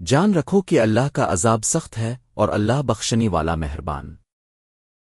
جان رکھو کہ اللہ کا عذاب سخت ہے اور اللہ بخشنی والا مہربان۔